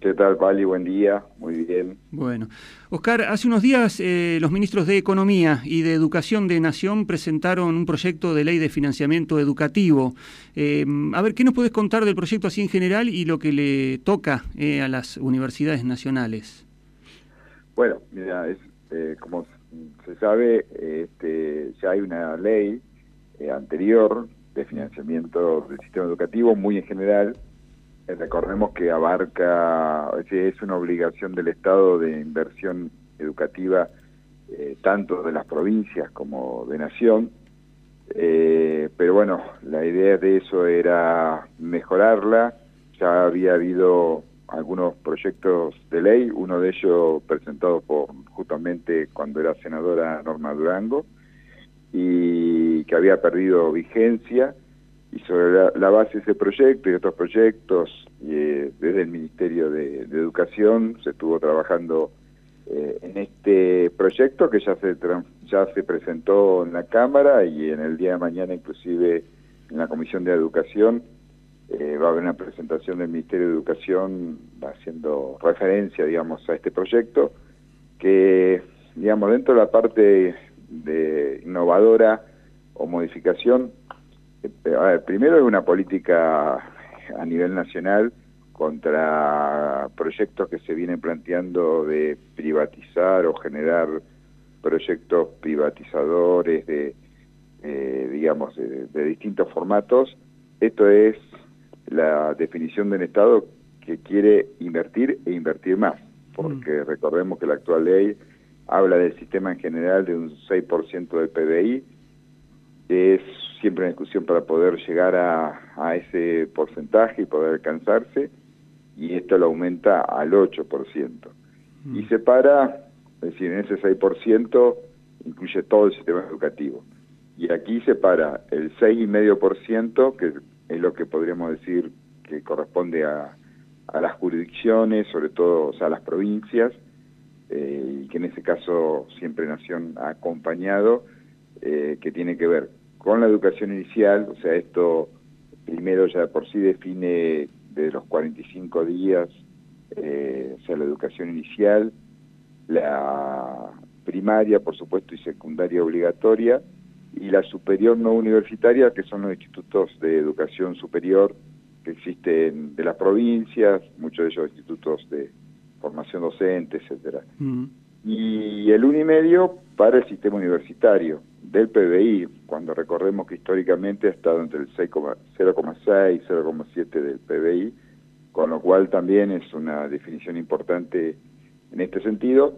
¿Qué tal, Pali? Buen día, muy bien. Bueno, Oscar, hace unos días eh, los ministros de Economía y de Educación de Nación presentaron un proyecto de ley de financiamiento educativo. Eh, a ver, ¿qué nos puedes contar del proyecto así en general y lo que le toca eh, a las universidades nacionales? Bueno, mira, es, como se sabe, este, ya hay una ley anterior de financiamiento del sistema educativo, muy en general, eh, recordemos que abarca, es una obligación del Estado de inversión educativa eh, tanto de las provincias como de nación, eh, pero bueno, la idea de eso era mejorarla, ya había habido algunos proyectos de ley, uno de ellos presentado por justamente cuando era senadora Norma Durango, y que había perdido vigencia, y sobre la, base de ese proyecto y otros proyectos, eh, desde el Ministerio de, Educación se estuvo trabajando eh, en este proyecto que ya se, ya se presentó en la Cámara y en el día de mañana inclusive en la Comisión de Educación eh, va a haber una presentación del Ministerio de Educación haciendo referencia, digamos, a este proyecto que, digamos, dentro de la parte de innovadora o modificación a ver, primero es una política a nivel nacional contra proyectos que se vienen planteando de privatizar o generar proyectos privatizadores de, eh, digamos, de, distintos formatos. Esto es la definición del Estado que quiere invertir e invertir más, porque mm. recordemos que la actual ley habla del sistema en general de un 6% del PBI, es siempre una discusión para poder llegar a, ese porcentaje y poder alcanzarse, y esto lo aumenta al 8%. Mm. Y separa, es decir, en ese 6% incluye todo el sistema educativo. Y aquí separa el 6,5%, que es lo que podríamos decir que corresponde a, las jurisdicciones, sobre todo a las provincias, eh, y que en ese caso siempre Nación ha acompañado, eh, que tiene que ver con la educación inicial, o sea, esto primero ya por sí define de los 45 días, eh, o sea, la educación inicial, la primaria, por supuesto, y secundaria obligatoria, y la superior no universitaria, que son los institutos de educación superior que existen de las provincias, muchos de ellos institutos de formación docente, etcétera. Mm. Y el unimedio para el sistema universitario del PBI, cuando recorremos que históricamente ha estado entre el 0,6 y 0,7 del PBI, con lo cual también es una definición importante en este sentido,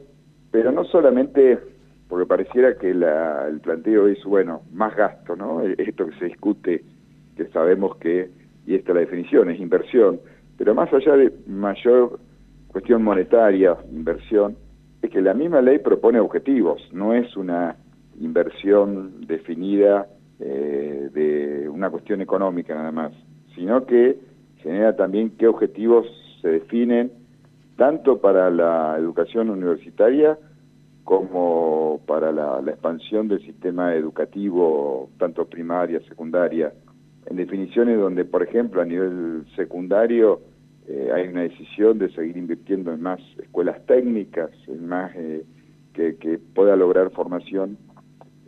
pero no solamente porque pareciera que el planteo es, bueno, más gasto, ¿no? Esto que se discute, que sabemos que, y esta es la definición, es inversión, pero más allá de mayor cuestión monetaria, inversión, es que la misma ley propone objetivos, no es una inversión definida eh, de una cuestión económica nada más, sino que genera también qué objetivos se definen tanto para la educación universitaria como para la, expansión del sistema educativo, tanto primaria, secundaria, en definiciones donde, por ejemplo, a nivel secundario eh, hay una decisión de seguir invirtiendo en más escuelas técnicas, en más eh, que, que pueda lograr formación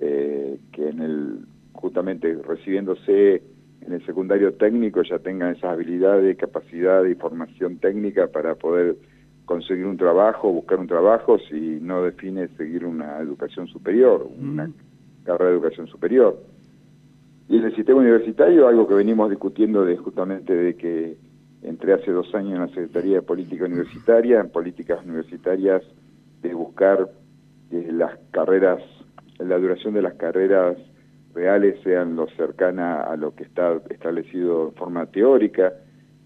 eh, que en el justamente recibiéndose en el secundario técnico ya tengan esas habilidades, capacidad y formación técnica para poder conseguir un trabajo, buscar un trabajo, si no define seguir una educación superior, una carrera de educación superior. Y en el sistema universitario, algo que venimos discutiendo de justamente de que entré hace dos años en la Secretaría de Política Universitaria, en políticas universitarias, de buscar que las carreras la duración de las carreras reales sean lo cercana a lo que está establecido en forma teórica,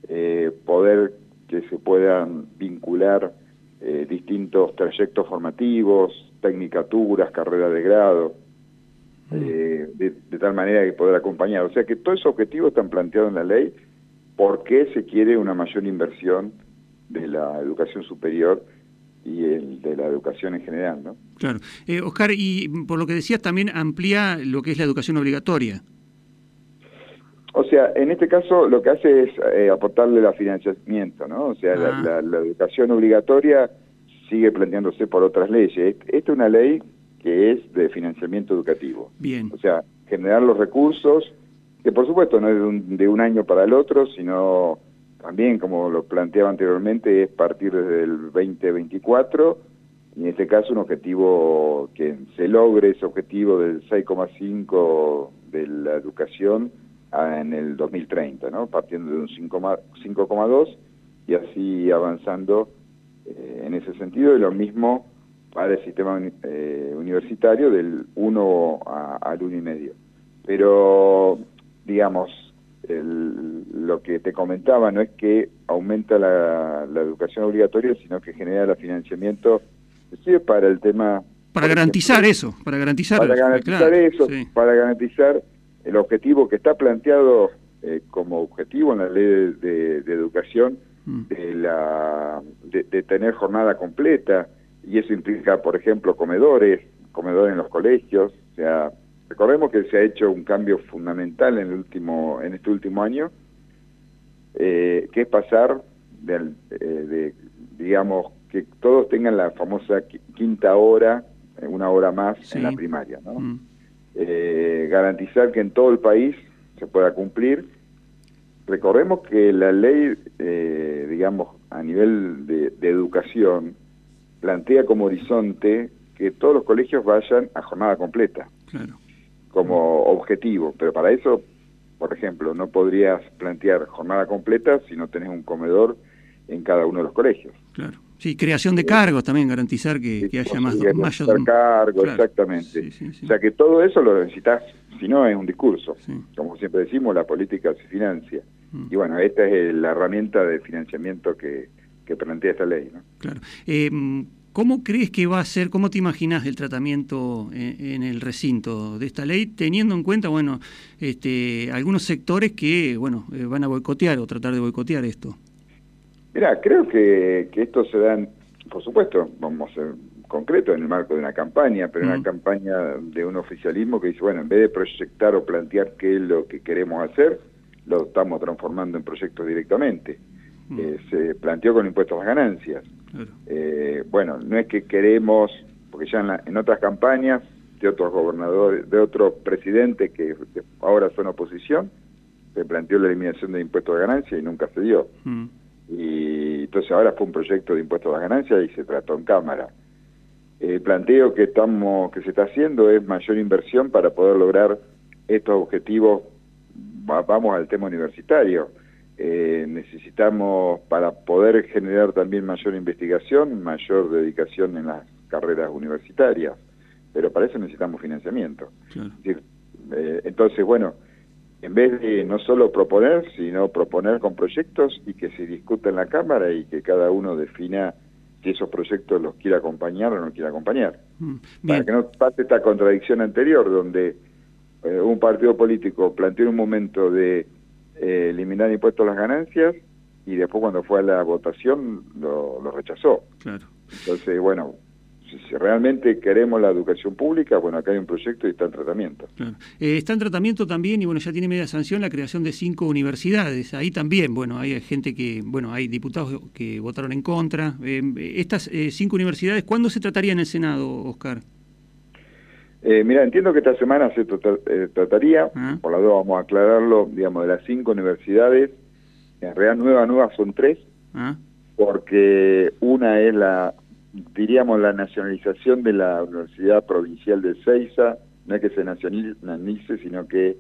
eh, poder que se puedan vincular eh, distintos trayectos formativos, tecnicaturas, carreras de grado, mm. eh, de, de, tal manera que poder acompañar. O sea que todos esos objetivos están planteados en la ley, ¿por qué se quiere una mayor inversión de la educación superior y el de la educación en general, ¿no? Claro. Eh, Oscar, y por lo que decías, también amplía lo que es la educación obligatoria. O sea, en este caso lo que hace es eh, aportarle la financiamiento, ¿no? O sea, la, ah. educación obligatoria sigue planteándose por otras leyes. Esta es una ley que es de financiamiento educativo. Bien. O sea, generar los recursos, que por supuesto no es de un, de un año para el otro, sino también, como lo planteaba anteriormente, es partir desde el 2024 y en este caso un objetivo que se logre ese objetivo del 6,5 de la educación en el 2030, ¿no? partiendo de un 5,2 y así avanzando eh, en ese sentido y lo mismo para el sistema eh, universitario del 1 al 1,5. Pero, digamos, lo que te comentaba no es que aumenta la, educación obligatoria, sino que genera el financiamiento sirve para el tema... Para garantizar eso, para garantizar... Para garantizar eso, para garantizar el objetivo que está planteado eh, como objetivo en la ley de, educación mm. de, la, de, tener jornada completa, y eso implica, por ejemplo, comedores, comedores en los colegios, o sea, recordemos que se ha hecho un cambio fundamental en el último, en este último año, eh, que es pasar de, eh, de, digamos, que todos tengan la famosa quinta hora, eh, una hora más en la primaria, ¿no? Mm. Eh, garantizar que en todo el país se pueda cumplir. Recordemos que la ley, digamos, a nivel de, educación, plantea como horizonte que todos los colegios vayan a jornada completa, como objetivo, pero para eso, por ejemplo, no podrías plantear jornada completa si no tenés un comedor en cada uno de los colegios. Claro. Sí, creación de cargos también, garantizar que, haya más... más cargos, exactamente. o sea que todo eso lo necesitas, si no es un discurso. Como siempre decimos, la política se financia. Mm. Y bueno, esta es la herramienta de financiamiento que, que plantea esta ley. ¿no? Claro. Eh, ¿Cómo crees que va a ser, cómo te imaginas el tratamiento en, el recinto de esta ley, teniendo en cuenta, bueno, este, algunos sectores que, bueno, eh, van a boicotear o tratar de boicotear esto? Mira, creo que, que esto se da, por supuesto, vamos a ser concreto en el marco de una campaña, pero una campaña de un oficialismo que dice, bueno, en vez de proyectar o plantear qué es lo que queremos hacer, lo estamos transformando en proyectos directamente. Eh, se planteó con impuestos a las ganancias. Eh, bueno, no es que queremos, porque ya en, en, otras campañas de otros gobernadores, de otros presidentes que, ahora son oposición, se planteó la eliminación de impuestos a ganancias y nunca se dio y entonces ahora fue un proyecto de impuestos a las ganancias y se trató en Cámara. El planteo que, estamos, que se está haciendo es mayor inversión para poder lograr estos objetivos. Vamos al tema universitario. Eh, necesitamos, para poder generar también mayor investigación, mayor dedicación en las carreras universitarias, pero para eso necesitamos financiamiento. Eh, entonces, bueno, en vez de no solo proponer, sino proponer con proyectos y que se discuta en la Cámara y que cada uno defina si esos proyectos los quiere acompañar o no quiere acompañar. Mm, Para que no pase esta contradicción anterior, donde eh, un partido político planteó en un momento de eh, eliminar impuestos a las ganancias y después cuando fue a la votación lo, lo rechazó. Claro. Entonces, bueno, si realmente queremos la educación pública, bueno, acá hay un proyecto y está en tratamiento. Eh, está en tratamiento también, y bueno, ya tiene media sanción la creación de cinco universidades. Ahí también, bueno, hay gente que, bueno, hay diputados que votaron en contra. Eh, estas eh, cinco universidades, ¿cuándo se trataría en el Senado, Oscar? Mira, entiendo que esta semana se trataría, ah. por la duda vamos a aclararlo, digamos, de las cinco universidades, en realidad nuevas, nuevas son tres, ah. porque una es la diríamos, la nacionalización de la Universidad Provincial de Ceiza, no es que se nacionalice, sino que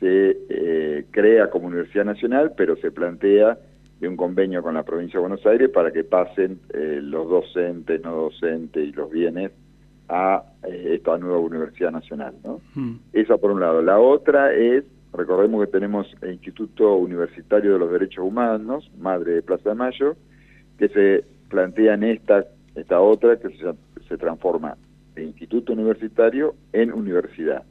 se eh, crea como Universidad Nacional, pero se plantea de un convenio con la provincia de Buenos Aires para que pasen eh, los docentes, no docentes y los bienes a eh, esta nueva Universidad Nacional. ¿no? Hmm. Esa por un lado. La otra es, recordemos que tenemos el Instituto Universitario de los Derechos Humanos, Madre de Plaza de Mayo, que se plantea en esta esta otra que se, transforma de instituto universitario en universidad.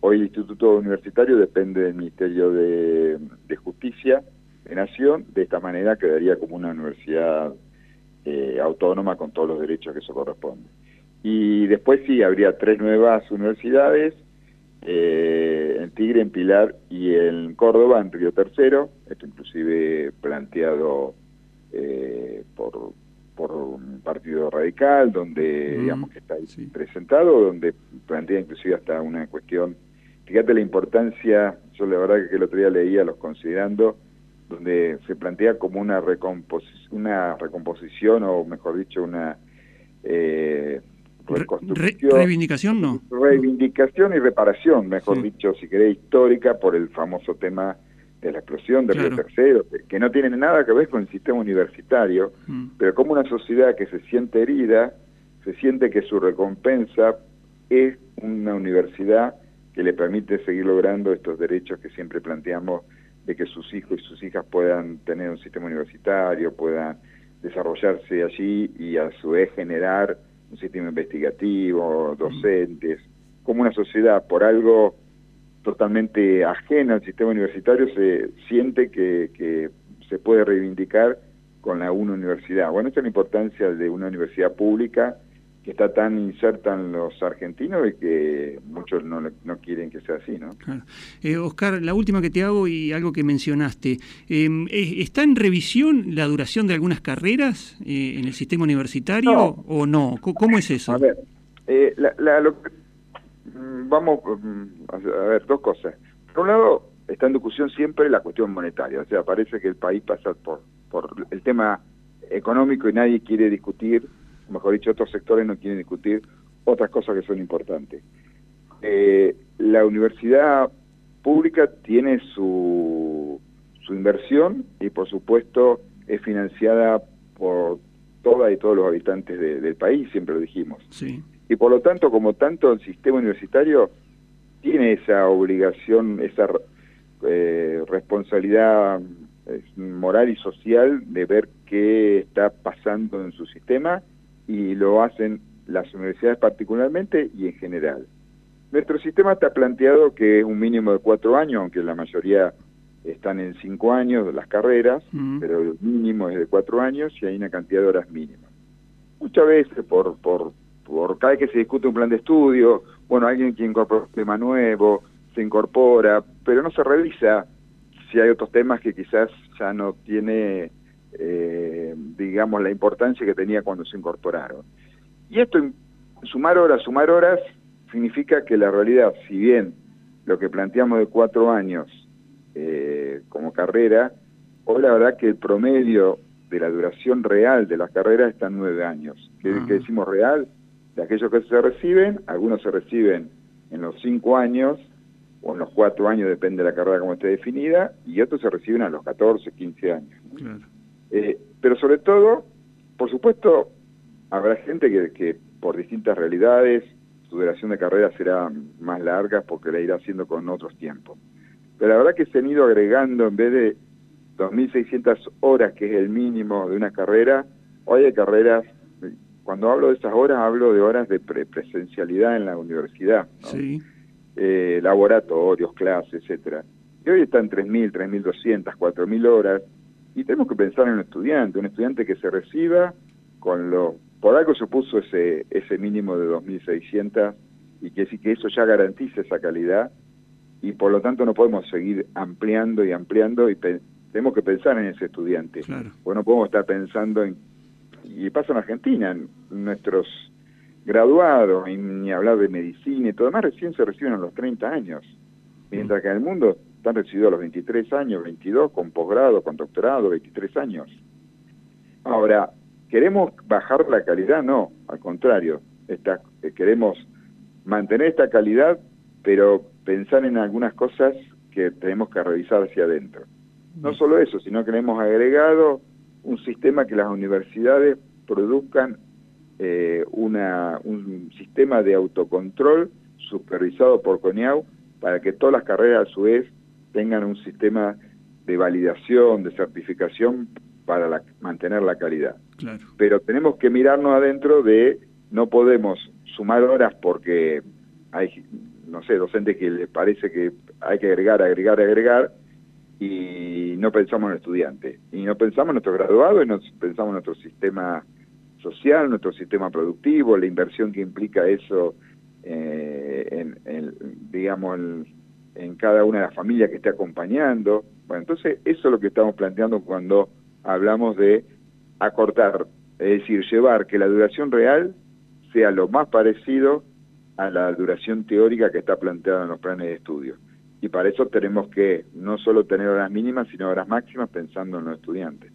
Hoy el instituto universitario depende del Ministerio de, Justicia de Nación, de esta manera quedaría como una universidad eh, autónoma con todos los derechos que eso corresponde. Y después sí, habría tres nuevas universidades eh, en Tigre, en Pilar y en Córdoba, en Río Tercero, esto inclusive planteado eh, por, por un partido radical, donde digamos que está presentado, donde plantea inclusive hasta una cuestión, fíjate la importancia, yo la verdad que el otro día leía los considerando, donde se plantea como una, una recomposición o mejor dicho una eh, reivindicación no. reivindicación y reparación mejor dicho si querés histórica por el famoso tema de la explosión del Río Tercero que no tiene nada que ver con el sistema universitario mm. pero como una sociedad que se siente herida se siente que su recompensa es una universidad que le permite seguir logrando estos derechos que siempre planteamos de que sus hijos y sus hijas puedan tener un sistema universitario, puedan desarrollarse allí y a su vez generar un sistema investigativo, docentes, como una sociedad por algo totalmente ajeno al sistema universitario se siente que, que se puede reivindicar con la una universidad. Bueno, esta es la importancia de una universidad pública que está tan inserta en los argentinos y que muchos no, no quieren que sea así, ¿no? Eh, Oscar, la última que te hago y algo que mencionaste, em, ¿está en revisión la duración de algunas carreras eh, en el sistema universitario o no? ¿Cómo es eso? A ver, eh, mm, vamos mm, a ver, dos cosas. Por un lado, está en discusión siempre la cuestión monetaria, o sea, parece que el país pasa por, por el tema económico y nadie quiere discutir mejor dicho, otros sectores no quieren discutir otras cosas que son importantes. Eh, la universidad pública tiene su, su inversión y por supuesto es financiada por todas y todos los habitantes del país, siempre lo dijimos. Y por lo tanto, como tanto el sistema universitario tiene esa obligación, esa eh, responsabilidad moral y social de ver qué está pasando en su sistema y lo hacen las universidades particularmente y en general. Nuestro sistema está planteado que es un mínimo de cuatro años, aunque la mayoría están en cinco años las carreras, pero el mínimo es de cuatro años y hay una cantidad de horas mínimas. Muchas veces por, por, por cada vez que se discute un plan de estudio, bueno, alguien que incorpora un tema nuevo, se incorpora, pero no se revisa si hay otros temas que quizás ya no tiene eh, digamos, la importancia que tenía cuando se incorporaron. Y esto, sumar horas, sumar horas, significa que la realidad, si bien lo que planteamos de cuatro años eh, como carrera, hoy la verdad que el promedio de la duración real de las carreras está en nueve años. ¿Qué, ¿Qué, decimos real? De aquellos que se reciben, algunos se reciben en los cinco años, o en los cuatro años, depende de la carrera como esté definida, y otros se reciben a los 14, 15 años. Claro. Eh, pero sobre todo, por supuesto, habrá gente que, por distintas realidades su duración de carrera será más larga porque la irá haciendo con otros tiempos. Pero la verdad que se han ido agregando, en vez de 2.600 horas, que es el mínimo de una carrera, hoy hay carreras, cuando hablo de esas horas, hablo de horas de presencialidad en la universidad, eh, laboratorios, clases, etcétera. Y hoy están 3.000, 3.200, 4.000 horas, y tenemos que pensar en un estudiante, un estudiante que se reciba con lo... Por algo se puso ese, ese mínimo de 2.600 y que sí que eso ya garantice esa calidad y por lo tanto no podemos seguir ampliando y ampliando y tenemos que pensar en ese estudiante. Claro. Pues no podemos estar pensando en... Y pasa en Argentina, nuestros graduados, y ni hablar de medicina y todo demás, recién se reciben a los 30 años, mientras que en el mundo están recibidos a los 23 años, 22, con posgrado, con doctorado, 23 años. Ahora, ¿queremos bajar la calidad? No, al contrario, eh, queremos mantener esta calidad, pero pensar en algunas cosas que tenemos que revisar hacia adentro. No solo eso, sino que le hemos agregado un sistema que las universidades produzcan eh, una, un sistema de autocontrol supervisado por CONIAU para que todas las carreras a su vez tengan un sistema de validación, de certificación para mantener la calidad. Pero tenemos que mirarnos adentro de no podemos sumar horas porque hay, no sé, docentes que les parece que hay que agregar, agregar, agregar y no pensamos en el estudiante. Y no pensamos en nuestro graduado y no pensamos en nuestro sistema social, nuestro sistema productivo, la inversión que implica eso eh, en, digamos, en, cada una de las familias que esté acompañando. Bueno, entonces eso es lo que estamos planteando cuando hablamos de acortar, es decir, llevar que la duración real sea lo más parecido a la duración teórica que está planteada en los planes de estudio. Y para eso tenemos que no solo tener horas mínimas, sino horas máximas pensando en los estudiantes.